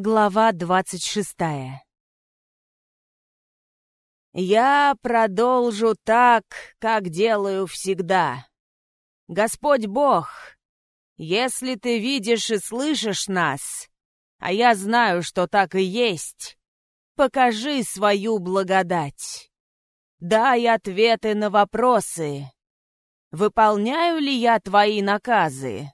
Глава двадцать шестая «Я продолжу так, как делаю всегда. Господь Бог, если ты видишь и слышишь нас, а я знаю, что так и есть, покажи свою благодать. Дай ответы на вопросы. Выполняю ли я твои наказы?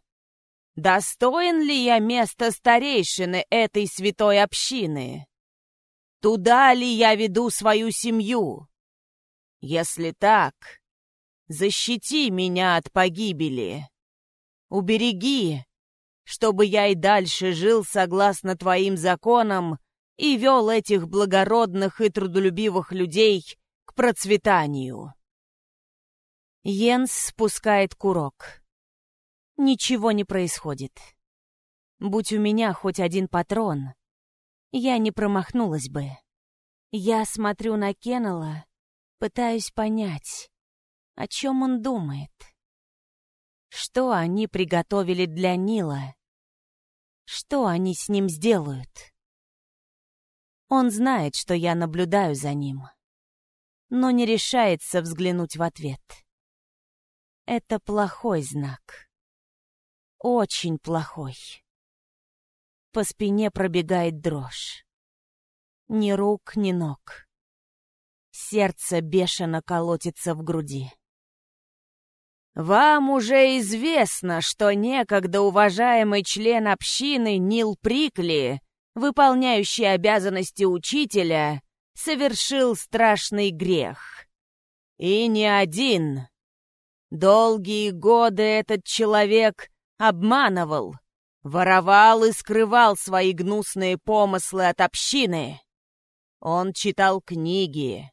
Достоин ли я места старейшины этой святой общины? Туда ли я веду свою семью? Если так, защити меня от погибели. Убереги, чтобы я и дальше жил согласно твоим законам и вел этих благородных и трудолюбивых людей к процветанию. Йенс спускает курок. Ничего не происходит. Будь у меня хоть один патрон, я не промахнулась бы. Я смотрю на Кеннела, пытаюсь понять, о чем он думает. Что они приготовили для Нила? Что они с ним сделают? Он знает, что я наблюдаю за ним, но не решается взглянуть в ответ. Это плохой знак. Очень плохой. По спине пробегает дрожь. Ни рук, ни ног. Сердце бешено колотится в груди. Вам уже известно, что некогда уважаемый член общины Нил Прикли, выполняющий обязанности учителя, совершил страшный грех. И не один. Долгие годы этот человек обманывал, воровал и скрывал свои гнусные помыслы от общины. Он читал книги,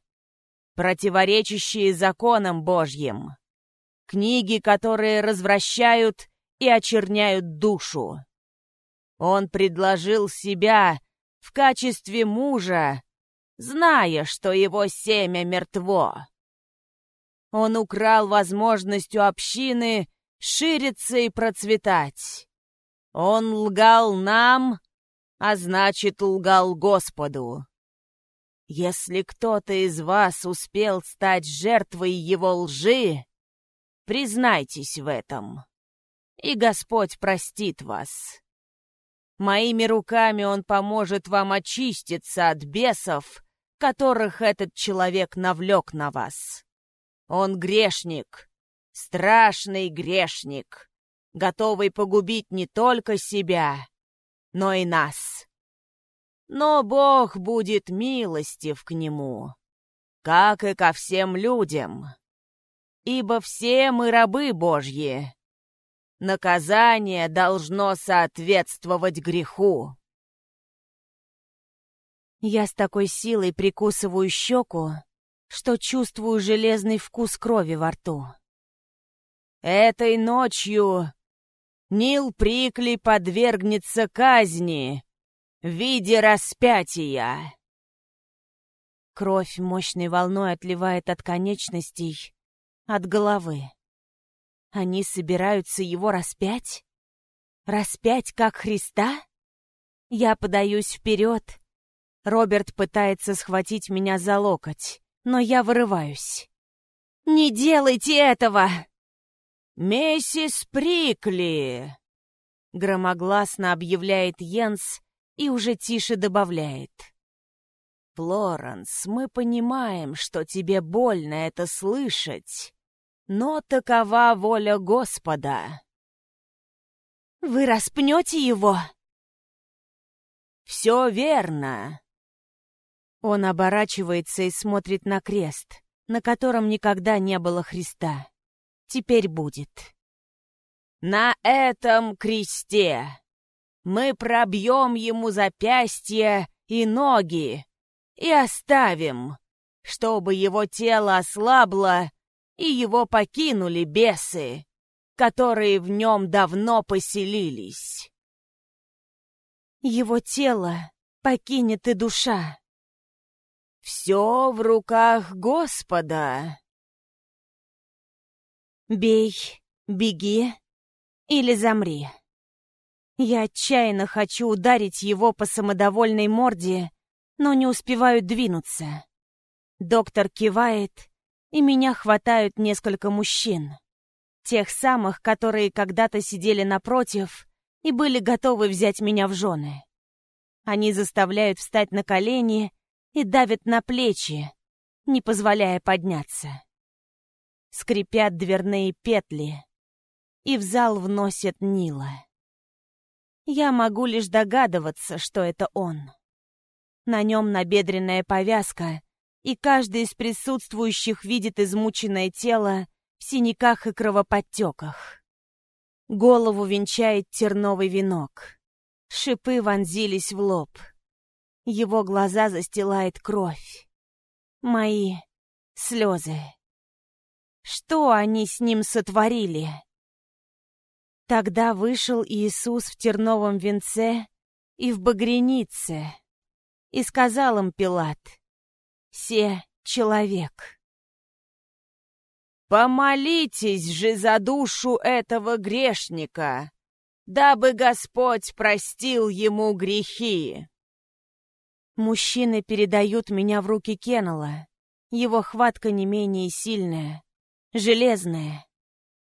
противоречащие законам Божьим Книги, которые развращают и очерняют душу. Он предложил себя в качестве мужа, зная, что его семя мертво. Он украл возможность у общины шириться и процветать. Он лгал нам, а значит, лгал Господу. Если кто-то из вас успел стать жертвой его лжи, Признайтесь в этом, и Господь простит вас. Моими руками Он поможет вам очиститься от бесов, которых этот человек навлек на вас. Он грешник, страшный грешник, готовый погубить не только себя, но и нас. Но Бог будет милостив к нему, как и ко всем людям ибо все мы рабы Божьи. Наказание должно соответствовать греху. Я с такой силой прикусываю щеку, что чувствую железный вкус крови во рту. Этой ночью Нил Прикли подвергнется казни в виде распятия. Кровь мощной волной отливает от конечностей, от головы. Они собираются его распять? Распять, как Христа? Я подаюсь вперед. Роберт пытается схватить меня за локоть, но я вырываюсь. «Не делайте этого!» «Миссис Прикли!» Громогласно объявляет Йенс и уже тише добавляет. «Флоренс, мы понимаем, что тебе больно это слышать, но такова воля Господа». «Вы распнете его?» «Все верно». Он оборачивается и смотрит на крест, на котором никогда не было Христа. Теперь будет. «На этом кресте мы пробьем ему запястья и ноги и оставим, чтобы его тело ослабло и его покинули бесы, которые в нем давно поселились. Его тело покинет и душа. Все в руках Господа. Бей, беги или замри. Я отчаянно хочу ударить его по самодовольной морде, но не успеваю двинуться. Доктор кивает, и меня хватают несколько мужчин. Тех самых, которые когда-то сидели напротив и были готовы взять меня в жены. Они заставляют встать на колени и давят на плечи, не позволяя подняться. Скрипят дверные петли, и в зал вносят Нила. Я могу лишь догадываться, что это он. На нем набедренная повязка, и каждый из присутствующих видит измученное тело в синяках и кровоподтеках. Голову венчает терновый венок. Шипы вонзились в лоб. Его глаза застилает кровь. Мои слезы. Что они с ним сотворили? Тогда вышел Иисус в терновом венце и в багренице, и сказал им Пилат, «Се человек». «Помолитесь же за душу этого грешника, дабы Господь простил ему грехи!» Мужчины передают меня в руки Кеннела. Его хватка не менее сильная, железная.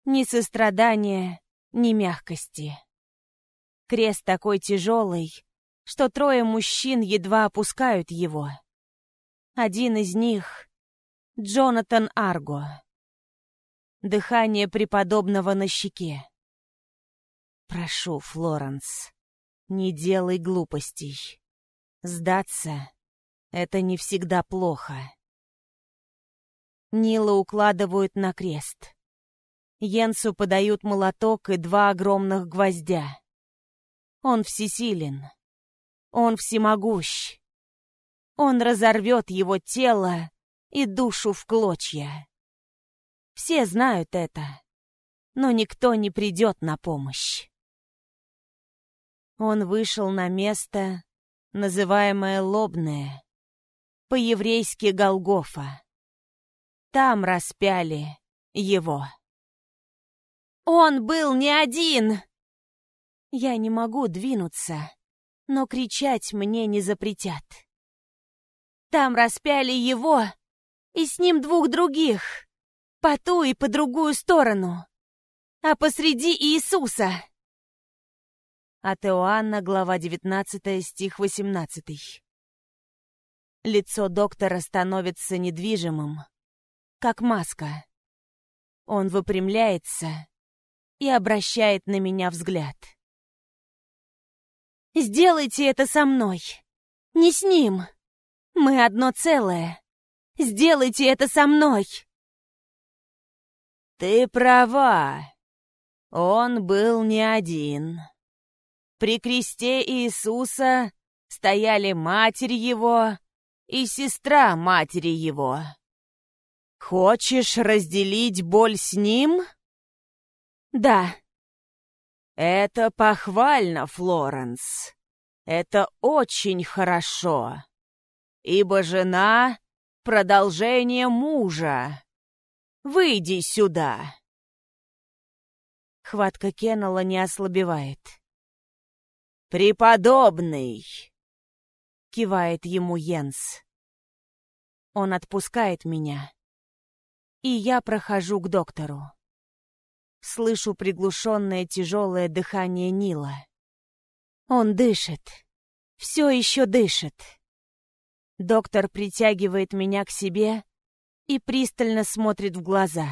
Ни сострадания, ни мягкости. Крест такой тяжелый, что трое мужчин едва опускают его. Один из них — Джонатан Арго. Дыхание преподобного на щеке. Прошу, Флоренс, не делай глупостей. Сдаться — это не всегда плохо. Нила укладывают на крест. Йенсу подают молоток и два огромных гвоздя. Он всесилен. Он всемогущ. Он разорвет его тело и душу в клочья. Все знают это, но никто не придет на помощь. Он вышел на место, называемое Лобное, по-еврейски Голгофа. Там распяли его. Он был не один!» Я не могу двинуться, но кричать мне не запретят. Там распяли его, и с ним двух других, по ту и по другую сторону, а посреди Иисуса. От Иоанна, глава 19, стих 18. Лицо доктора становится недвижимым, как маска. Он выпрямляется и обращает на меня взгляд. «Сделайте это со мной, не с ним. Мы одно целое. Сделайте это со мной!» «Ты права. Он был не один. При кресте Иисуса стояли матерь его и сестра матери его. Хочешь разделить боль с ним?» «Да». «Это похвально, Флоренс. Это очень хорошо. Ибо жена — продолжение мужа. Выйди сюда». Хватка Кеннела не ослабевает. «Преподобный!» — кивает ему Йенс. Он отпускает меня, и я прохожу к доктору. Слышу приглушенное тяжелое дыхание Нила. Он дышит. Все еще дышит. Доктор притягивает меня к себе и пристально смотрит в глаза.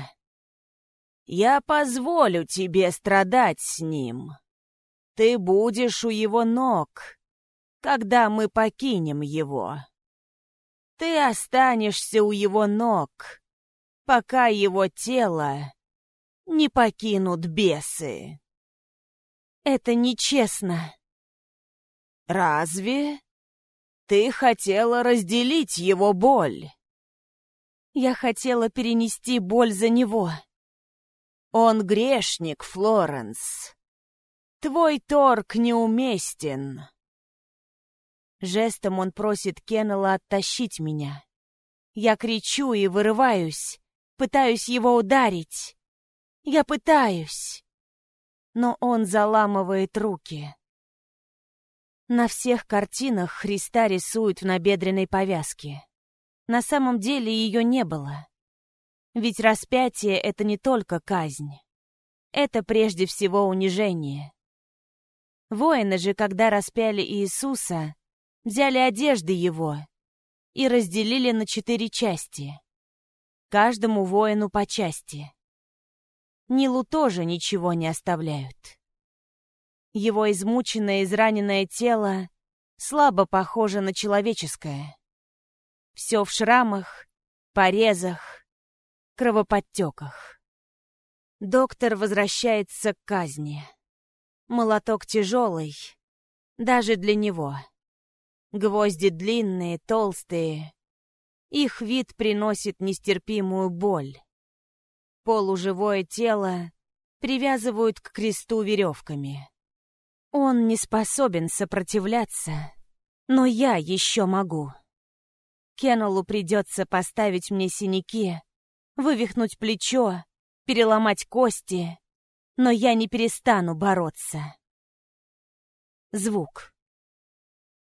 «Я позволю тебе страдать с ним. Ты будешь у его ног, когда мы покинем его. Ты останешься у его ног, пока его тело не покинут бесы. Это нечестно. Разве? Ты хотела разделить его боль. Я хотела перенести боль за него. Он грешник, Флоренс. Твой торг неуместен. Жестом он просит Кеннела оттащить меня. Я кричу и вырываюсь, пытаюсь его ударить. Я пытаюсь. Но он заламывает руки. На всех картинах Христа рисуют в набедренной повязке. На самом деле ее не было. Ведь распятие — это не только казнь. Это прежде всего унижение. Воины же, когда распяли Иисуса, взяли одежды его и разделили на четыре части. Каждому воину по части. Нилу тоже ничего не оставляют. Его измученное, израненное тело слабо похоже на человеческое. Все в шрамах, порезах, кровоподтеках. Доктор возвращается к казни. Молоток тяжелый, даже для него. Гвозди длинные, толстые. Их вид приносит нестерпимую боль. Полуживое тело привязывают к кресту веревками. Он не способен сопротивляться, но я еще могу. Кеннеллу придется поставить мне синяки, вывихнуть плечо, переломать кости, но я не перестану бороться. Звук.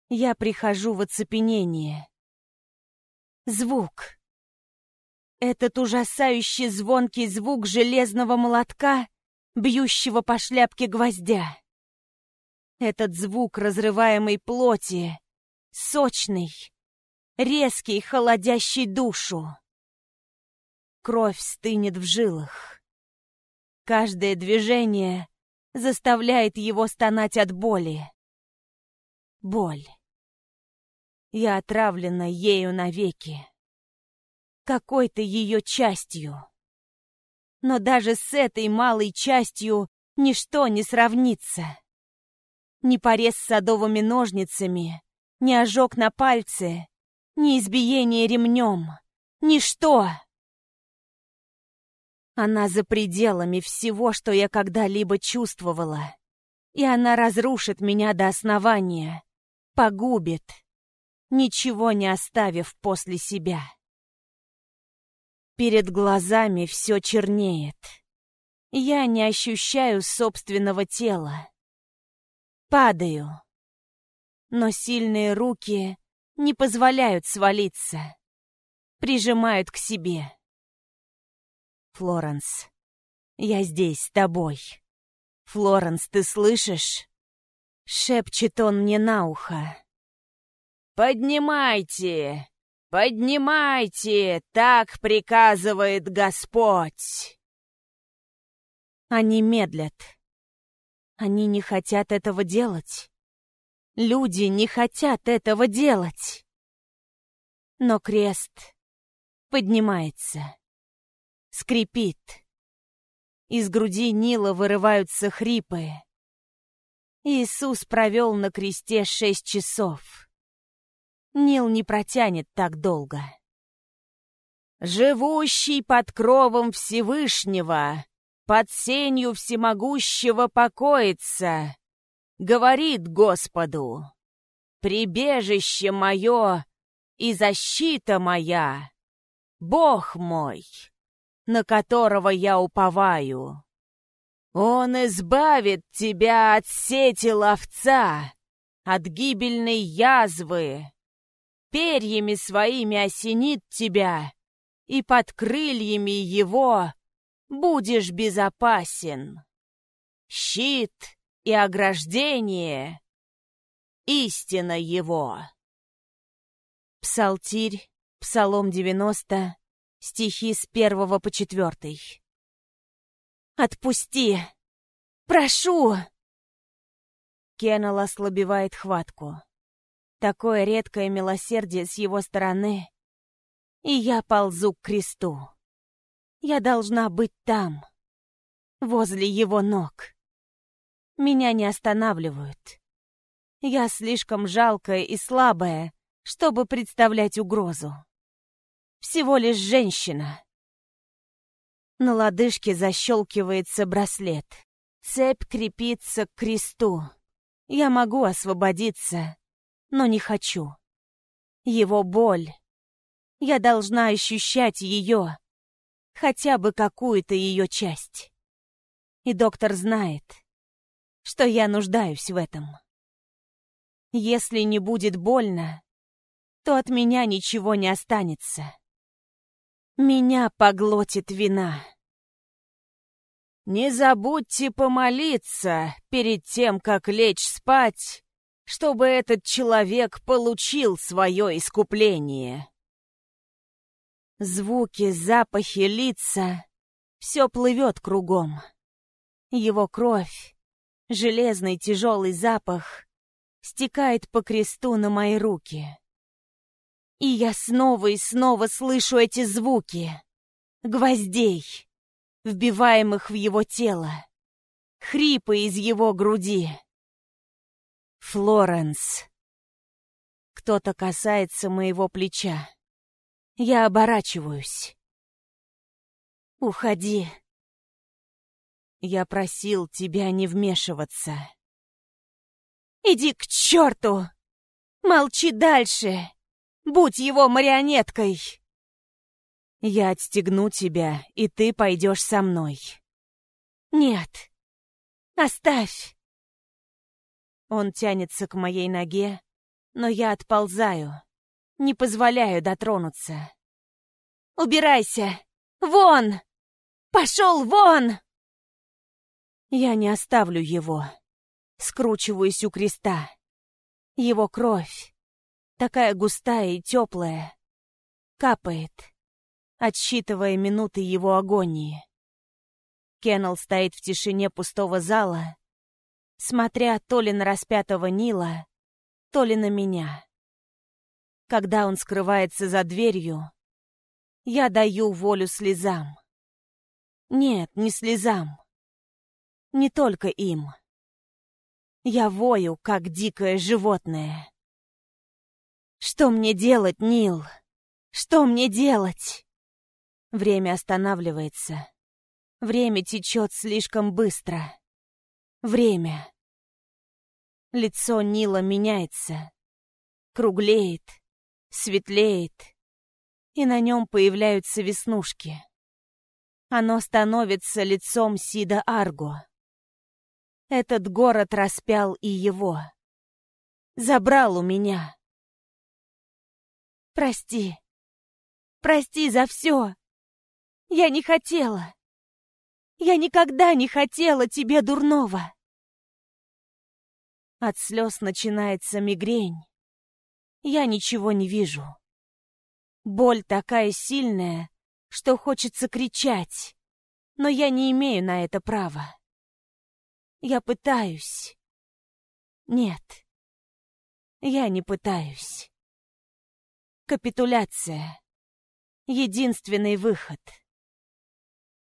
Я прихожу в оцепенение. Звук. Этот ужасающий звонкий звук железного молотка, бьющего по шляпке гвоздя. Этот звук разрываемой плоти, сочный, резкий, холодящий душу. Кровь стынет в жилах. Каждое движение заставляет его стонать от боли. Боль. Я отравлена ею навеки. Какой-то ее частью. Но даже с этой малой частью ничто не сравнится. Ни порез садовыми ножницами, ни ожог на пальце, ни избиение ремнем. Ничто! Она за пределами всего, что я когда-либо чувствовала. И она разрушит меня до основания, погубит, ничего не оставив после себя. Перед глазами все чернеет. Я не ощущаю собственного тела. Падаю. Но сильные руки не позволяют свалиться. Прижимают к себе. Флоренс, я здесь с тобой. Флоренс, ты слышишь? Шепчет он мне на ухо. Поднимайте, поднимайте, так приказывает Господь. Они медлят. Они не хотят этого делать. Люди не хотят этого делать. Но крест поднимается скрипит. Из груди Нила вырываются хрипы. Иисус провел на кресте шесть часов. Нил не протянет так долго. «Живущий под кровом Всевышнего, под сенью всемогущего покоится, говорит Господу, прибежище мое и защита моя, Бог мой» на которого я уповаю. Он избавит тебя от сети ловца, от гибельной язвы. Перьями своими осенит тебя, и под крыльями его будешь безопасен. Щит и ограждение — истина его. Псалтирь, Псалом 90, Стихи с первого по четвертый. «Отпусти! Прошу!» Кеннел ослабевает хватку. Такое редкое милосердие с его стороны. И я ползу к кресту. Я должна быть там, возле его ног. Меня не останавливают. Я слишком жалкая и слабая, чтобы представлять угрозу всего лишь женщина. На лодыжке защелкивается браслет. Цепь крепится к кресту. Я могу освободиться, но не хочу. Его боль. Я должна ощущать ее, хотя бы какую-то ее часть. И доктор знает, что я нуждаюсь в этом. Если не будет больно, то от меня ничего не останется. Меня поглотит вина. Не забудьте помолиться перед тем, как лечь спать, чтобы этот человек получил свое искупление. Звуки, запахи, лица — все плывет кругом. Его кровь, железный тяжелый запах, стекает по кресту на мои руки. И я снова и снова слышу эти звуки. Гвоздей, вбиваемых в его тело. Хрипы из его груди. Флоренс. Кто-то касается моего плеча. Я оборачиваюсь. Уходи. Я просил тебя не вмешиваться. Иди к черту! Молчи дальше! Будь его марионеткой! Я отстегну тебя, и ты пойдешь со мной. Нет. Оставь. Он тянется к моей ноге, но я отползаю, не позволяю дотронуться. Убирайся! Вон! Пошел вон! Я не оставлю его. Скручиваюсь у креста. Его кровь, такая густая и теплая, капает, отсчитывая минуты его агонии. Кеннел стоит в тишине пустого зала, смотря то ли на распятого Нила, то ли на меня. Когда он скрывается за дверью, я даю волю слезам. Нет, не слезам. Не только им. Я вою, как дикое животное. Что мне делать, Нил? Что мне делать? Время останавливается. Время течет слишком быстро. Время. Лицо Нила меняется. Круглеет, светлеет, и на нем появляются веснушки. Оно становится лицом Сида Арго. Этот город распял и его. Забрал у меня. Прости. Прости за все. Я не хотела. Я никогда не хотела тебе дурного. От слез начинается мигрень. Я ничего не вижу. Боль такая сильная, что хочется кричать, но я не имею на это права. Я пытаюсь. Нет. Я не пытаюсь. Капитуляция. Единственный выход.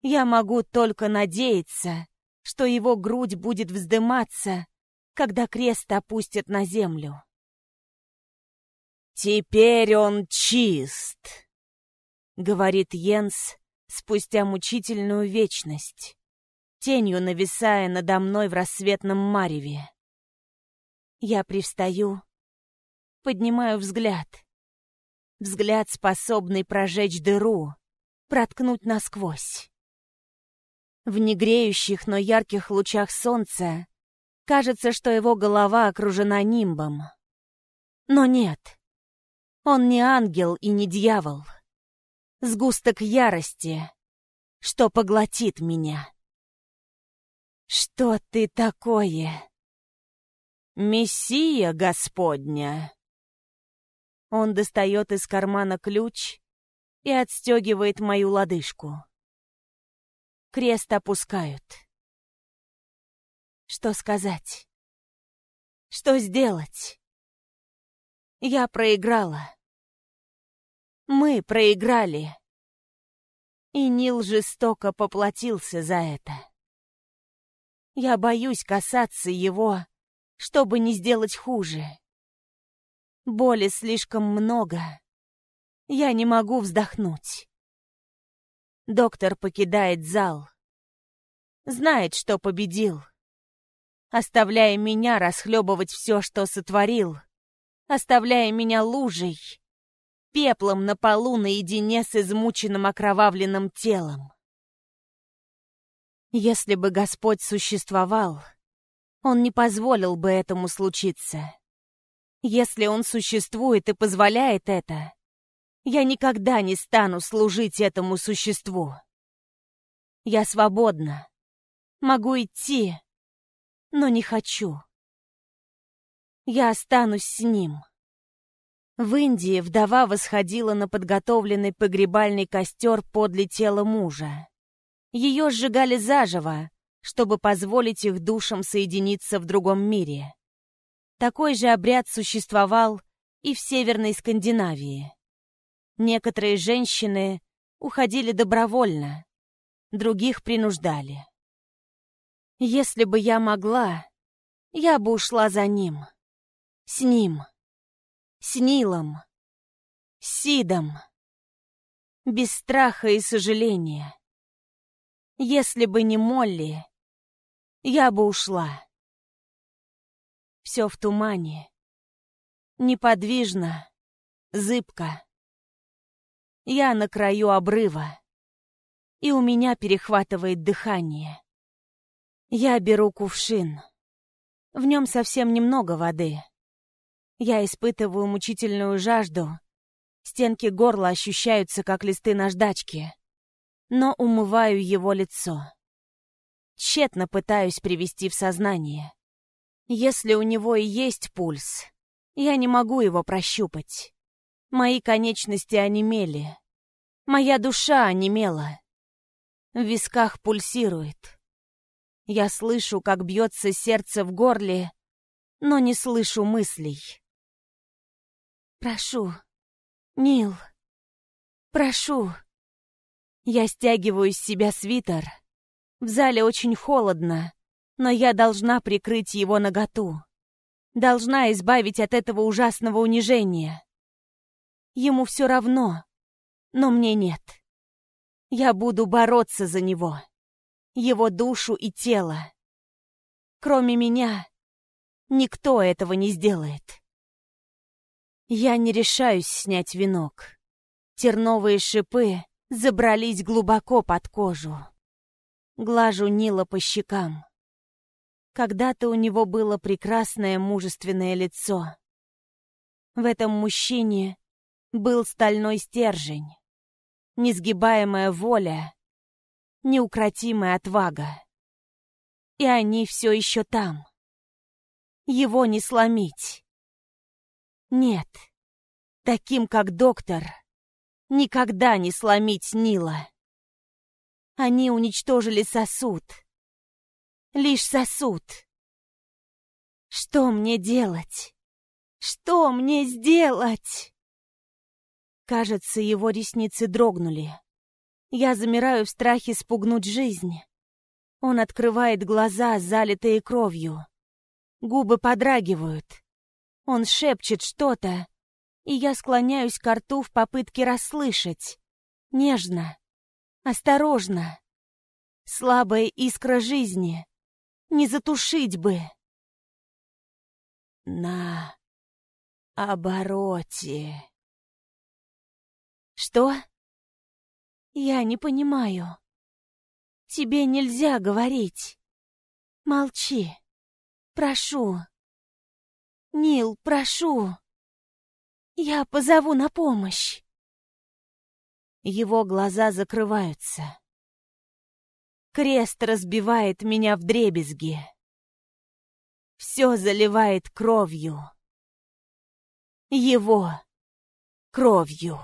Я могу только надеяться, что его грудь будет вздыматься, когда крест опустят на землю. «Теперь он чист», — говорит Йенс спустя мучительную вечность тенью нависая надо мной в рассветном мареве. Я привстаю, поднимаю взгляд. Взгляд, способный прожечь дыру, проткнуть насквозь. В негреющих, но ярких лучах солнца кажется, что его голова окружена нимбом. Но нет, он не ангел и не дьявол. Сгусток ярости, что поглотит меня. «Что ты такое?» «Мессия Господня!» Он достает из кармана ключ и отстегивает мою лодыжку. Крест опускают. Что сказать? Что сделать? Я проиграла. Мы проиграли. И Нил жестоко поплатился за это. Я боюсь касаться его, чтобы не сделать хуже. Боли слишком много. Я не могу вздохнуть. Доктор покидает зал. Знает, что победил. Оставляя меня расхлебывать все, что сотворил. Оставляя меня лужей. Пеплом на полу наедине с измученным окровавленным телом. Если бы Господь существовал, Он не позволил бы этому случиться. Если он существует и позволяет это, я никогда не стану служить этому существу. Я свободна. Могу идти, но не хочу. Я останусь с ним. В Индии вдова восходила на подготовленный погребальный костер подле тела мужа. Ее сжигали заживо, чтобы позволить их душам соединиться в другом мире. Такой же обряд существовал и в Северной Скандинавии. Некоторые женщины уходили добровольно, других принуждали. Если бы я могла, я бы ушла за ним. С ним. С Нилом. С Сидом. Без страха и сожаления. Если бы не Молли, я бы ушла. Все в тумане. Неподвижно, зыбко. Я на краю обрыва, и у меня перехватывает дыхание. Я беру кувшин. В нем совсем немного воды. Я испытываю мучительную жажду. Стенки горла ощущаются, как листы наждачки. Но умываю его лицо. Тщетно пытаюсь привести в сознание. Если у него и есть пульс, я не могу его прощупать. Мои конечности онемели. Моя душа онемела. В висках пульсирует. Я слышу, как бьется сердце в горле, но не слышу мыслей. «Прошу, Нил, прошу». Я стягиваю с себя свитер. В зале очень холодно, но я должна прикрыть его наготу. Должна избавить от этого ужасного унижения. Ему все равно, но мне нет. Я буду бороться за него, его душу и тело. Кроме меня, никто этого не сделает. Я не решаюсь снять венок. Терновые шипы забрались глубоко под кожу. Глажу Нила по щекам. Когда-то у него было прекрасное мужественное лицо. В этом мужчине был стальной стержень, несгибаемая воля, неукротимая отвага. И они все еще там. Его не сломить. Нет, таким как доктор, никогда не сломить Нила. Они уничтожили сосуд. Лишь сосуд. Что мне делать? Что мне сделать? Кажется, его ресницы дрогнули. Я замираю в страхе спугнуть жизнь. Он открывает глаза, залитые кровью. Губы подрагивают. Он шепчет что-то, и я склоняюсь к рту в попытке расслышать. Нежно, осторожно. Слабая искра жизни. Не затушить бы. На обороте. Что? Я не понимаю. Тебе нельзя говорить. Молчи. Прошу. Нил, прошу. Я позову на помощь. Его глаза закрываются. Крест разбивает меня в дребезги. Все заливает кровью. Его кровью.